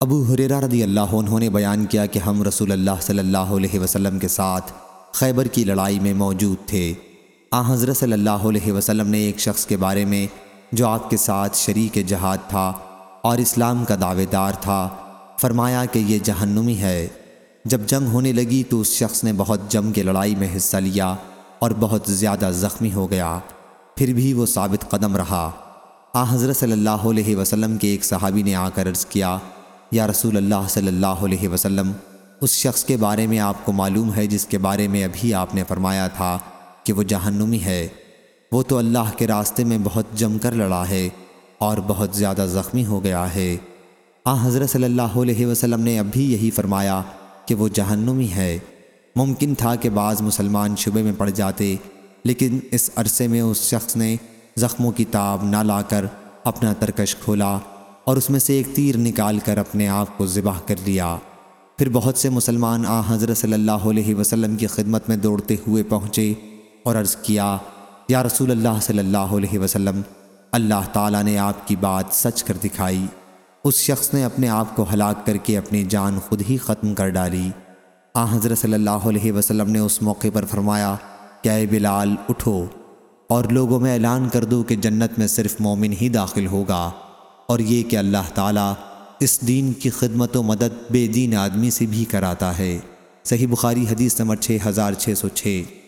ابو حریرہ رضی اللہ عنہ نے بیان کیا کہ ہم رسول اللہ صلی اللہ علیہ وسلم کے ساتھ خیبر کی لڑائی میں موجود تھے۔ آ حضرت صلی اللہ علیہ وسلم نے ایک شخص کے بارے میں جو آپ کے ساتھ شریک جہاد تھا اور اسلام کا دعوے دار تھا، فرمایا کہ یہ جہنمی ہے۔ جب جنگ ہونے لگی تو اس شخص نے بہت جم کے لڑائی میں حصہ لیا اور بہت زیادہ زخمی ہو گیا۔ پھر بھی وہ ثابت قدم رہا۔ آ حضرت صلی اللہ علیہ وسلم کے ایک صحابی نے آ کر عرض کیا یا رسول اللہ صلی اللہ علیہ وسلم، اس شخص کے بارے میں آپ کو معلوم ہے جس کے بارے میں ابھی آپ نے فرمایا تھا کہ وہ جہنمی ہے۔ وہ تو اللہ کے راستے میں بہت جم کر لڑا ہے اور بہت زیادہ زخمی ہو گیا ہے۔ آ، حضرت صلی اللہ علیہ وسلم نے اب بھی یہی فرمایا کہ وہ جہنمی ہے۔ ممکن تھا کہ بعض مسلمان شبے میں پڑ جاتے، لیکن اس عرصے میں اس شخص نے زخموں کی تاب نہ لا کر اپنا ترکش کھولا۔ اور اس میں سے ایک تیر نکال کر اپنے آپ کو ذبح کر لیا۔ پھر بہت سے مسلمان آ حضرت صلی اللہ علیہ وسلم کی خدمت میں دوڑتے ہوئے پہنچے اور عرض کیا، یا رسول اللہ صلی اللہ علیہ وسلم، اللہ تعالیٰ نے آپ کی بات سچ کر دکھائی۔ اس شخص نے اپنے آپ کو ہلاک کر کے اپنی جان خود ہی ختم کر ڈالی۔ آ حضرت صلی اللہ علیہ وسلم نے اس موقع پر فرمایا، کہ اے بلال، اٹھو اور لوگوں میں اعلان کر دو کہ جنت میں صرف مومن ہی داخل ہوگا۔ اور یہ کہ اللہ تعالیٰ اس دین کی خدمت و مدد بے دین آدمی سے بھی کراتا ہے۔ صحیح بخاری حدیث نمبر 6606